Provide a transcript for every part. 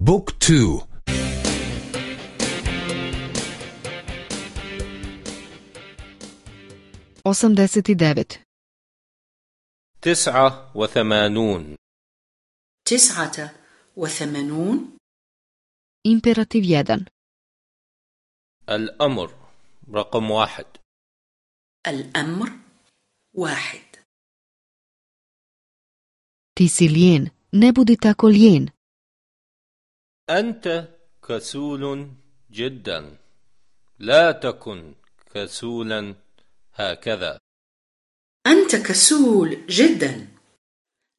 book two. osamdeset i devet. تسعة وثمانون. تسعة وثمانون. imperativ jedan. الأمر رقم واحد. الأمر واحد. تسيلين نبودي تاكولين أنت كسول جدا. لا تكن كسولا هكذا. أنت كسول جدا.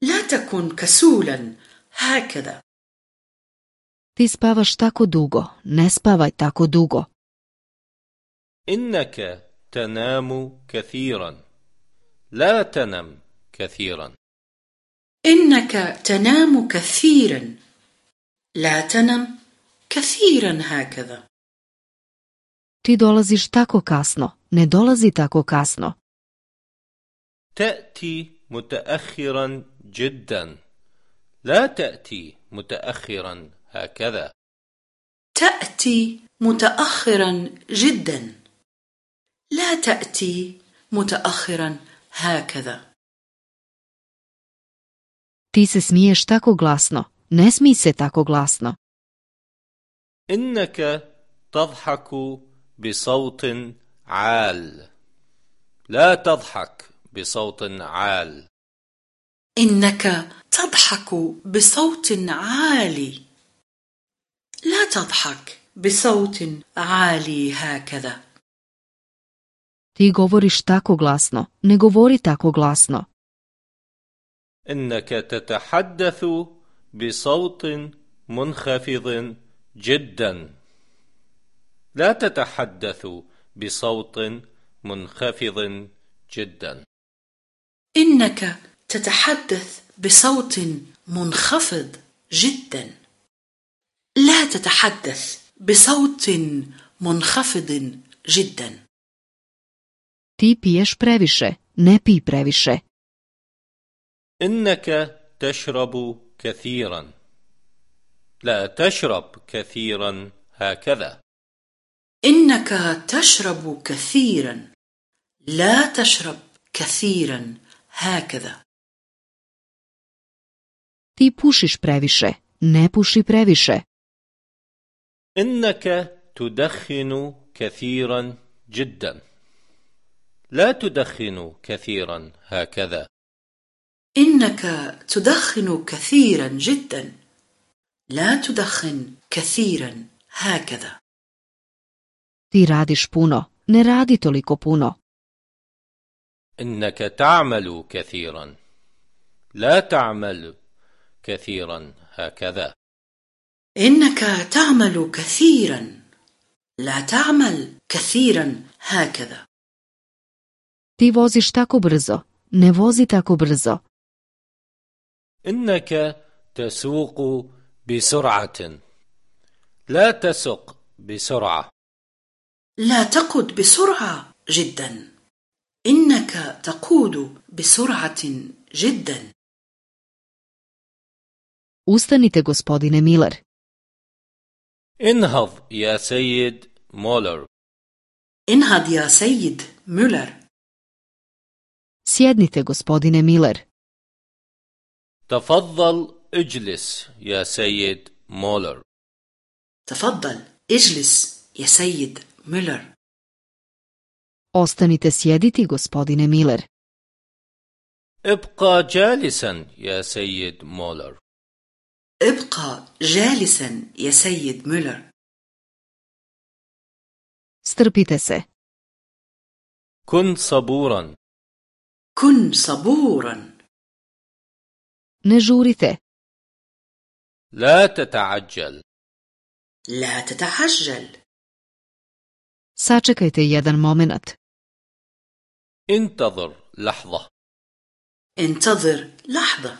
لا تكن كسولا هكذا. Ti spavaš tako dugo. Ne spavaj tako dugo. إنك تنام كثيرا. لا تنم كثيرا. إنك تنام كثيرا. لا تنم كثيرا هكذا. Ti dolaziš tako kasno ne dolazi tako kasno. تأتي متأخرا جدا. لا تأتي متأخرا هكذا. تأتي متأخرا جدا. لا تأتي متأخرا هكذا. Ti se smiješ tako glasno ne smij se tako glasno. إنك تضحك بصوت عال. لا تضحك بصوت عال. إنك تضحك بصوت عالي لا تضحك بصوت عالي هكذا. Ti govoriš tako glasno ne govori tako glasno. إنك تتحدث بصوت منخفض جدا. لا تتحدث بصوت منخفض جدا. إنك تتحدث بصوت منخفض جدا. لا تتحدث بصوت منخفض جدا. Ti piješ previše ne pij previše. إنك تشرب كثيرا. لا تشرب كثيرا هكذا. إنك تشرب كثيرا. لا تشرب كثيرا هكذا. Ti pušiš previše ne puši previše. إنك تدخن كثيرا جدا. لا تدخن كثيرا هكذا. إنك تدخن كثيرا جدا. لا تدخن كثيرا. هكذا. Ti radiš puno ne radi toliko puno. إنك تعمل كثيرا. لا تعمل كثيرا. هكذا. إنك تعمل كثيرا. لا تعمل كثيرا. هكذا. Ti voziš tako brzo ne vozi tako brzo. إنك تسوق بسرعة. لا تسق بسرعة. لا تقود بسرعة جدا. إنك تقود بسرعة جدا. Ustanite gospodine Miller. انهض يا سيد مولر. انهض يا سيد مولر. Sjednite gospodine Miller. تفضل اجلس يا سيد مولر. تفضل اجلس يا سيد مولر. Ostanite sjediti gospodine Miller. ابقى جالسا يا سيد مولر. ابقى جالسا يا سيد مولر. Strpite se. كن صبورا. كن صبورا. نجورته لا تتعجل. لا تتعجل. ساчекайте један момент انتظر لحظة. انتظر لحظة.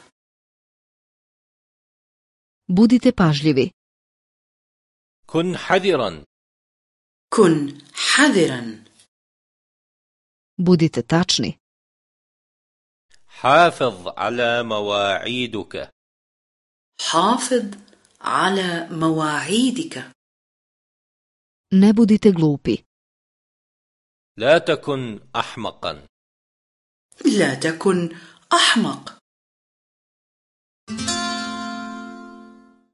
будите пажливи كن حذرا. كن حذرا. будите тачни حافظ على مواعيدك حافظ على مواعيدك نبوديتي غلوبي لا تكن أحمقا. لا تكن أحمق. Thank you.